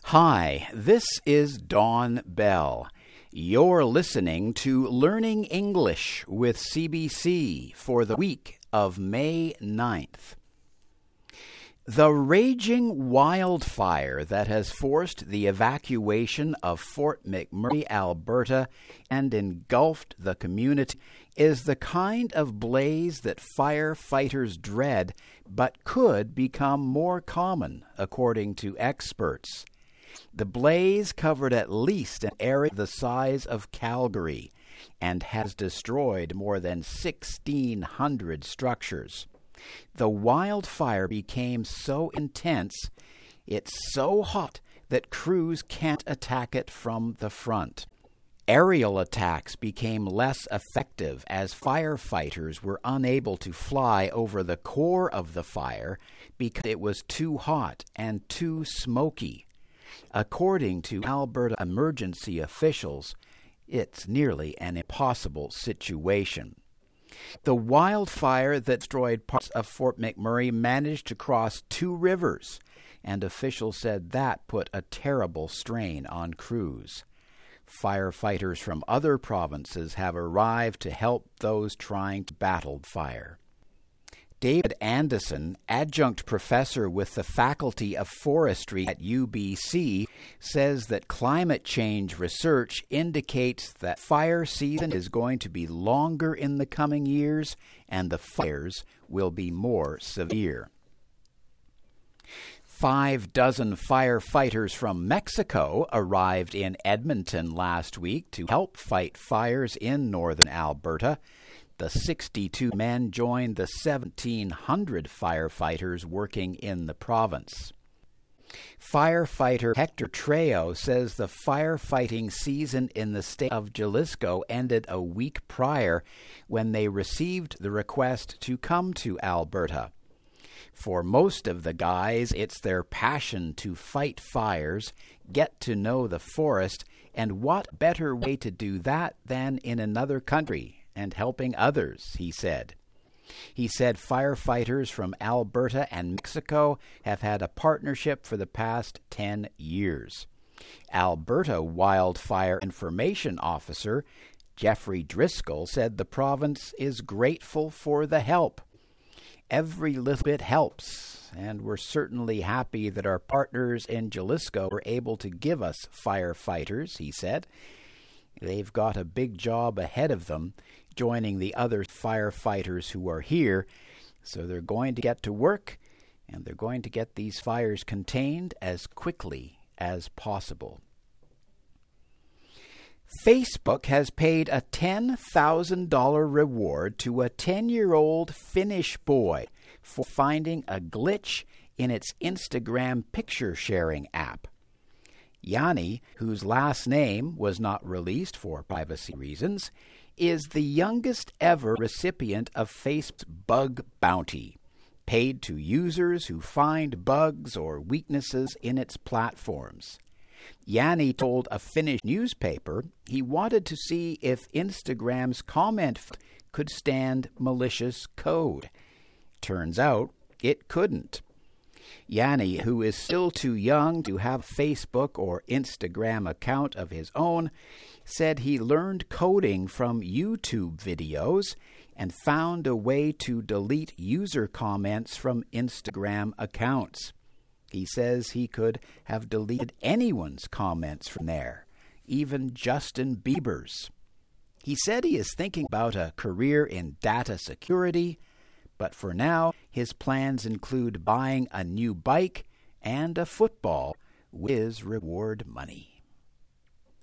Hi, this is Don Bell. You're listening to Learning English with CBC for the week of May 9th. The raging wildfire that has forced the evacuation of Fort McMurray, Alberta, and engulfed the community is the kind of blaze that firefighters dread but could become more common, according to experts. The blaze covered at least an area the size of Calgary and has destroyed more than 1,600 structures. The wildfire became so intense, it's so hot that crews can't attack it from the front. Aerial attacks became less effective as firefighters were unable to fly over the core of the fire because it was too hot and too smoky. According to Alberta emergency officials, it's nearly an impossible situation. The wildfire that destroyed parts of Fort McMurray managed to cross two rivers, and officials said that put a terrible strain on crews. Firefighters from other provinces have arrived to help those trying to battle fire. David Andison, adjunct professor with the Faculty of Forestry at UBC, says that climate change research indicates that fire season is going to be longer in the coming years and the fires will be more severe. Five dozen firefighters from Mexico arrived in Edmonton last week to help fight fires in northern Alberta. The 62 men joined the 1,700 firefighters working in the province. Firefighter Hector Trejo says the firefighting season in the state of Jalisco ended a week prior when they received the request to come to Alberta. For most of the guys, it's their passion to fight fires, get to know the forest, and what better way to do that than in another country and helping others, he said. He said firefighters from Alberta and Mexico have had a partnership for the past 10 years. Alberta Wildfire Information Officer Jeffrey Driscoll said the province is grateful for the help. Every little bit helps, and we're certainly happy that our partners in Jalisco were able to give us firefighters, he said. They've got a big job ahead of them joining the other firefighters who are here. So they're going to get to work and they're going to get these fires contained as quickly as possible. Facebook has paid a $10,000 reward to a 10 year old Finnish boy for finding a glitch in its Instagram picture sharing app. Jani, whose last name was not released for privacy reasons, is the youngest ever recipient of Facebook's bug bounty, paid to users who find bugs or weaknesses in its platforms. Jani told a Finnish newspaper he wanted to see if Instagram's comment could stand malicious code. Turns out it couldn't. Jani, who is still too young to have Facebook or Instagram account of his own, said he learned coding from YouTube videos and found a way to delete user comments from Instagram accounts. He says he could have deleted anyone's comments from there, even Justin Bieber's. He said he is thinking about a career in data security, but for now, his plans include buying a new bike and a football with reward money.